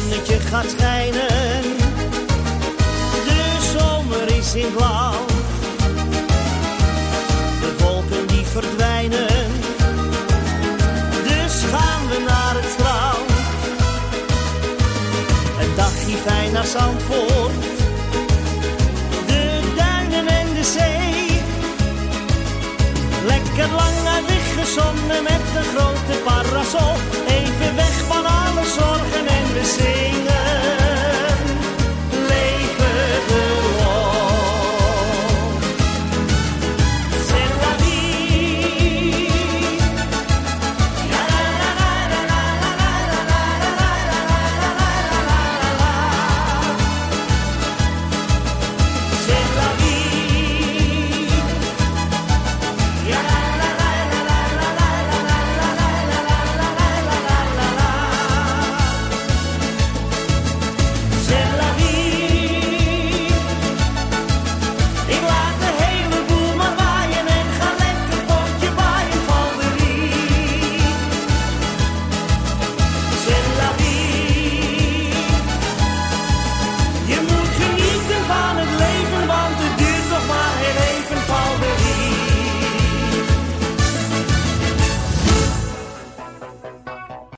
zonnetje gaat schijnen. De zomer is in blauw. De wolken die verdwijnen. Dus gaan we naar het strand. Een dagje fijn naar Zandvoort. De duinen en de zee. Lekker lang liggen gezonnen met de grote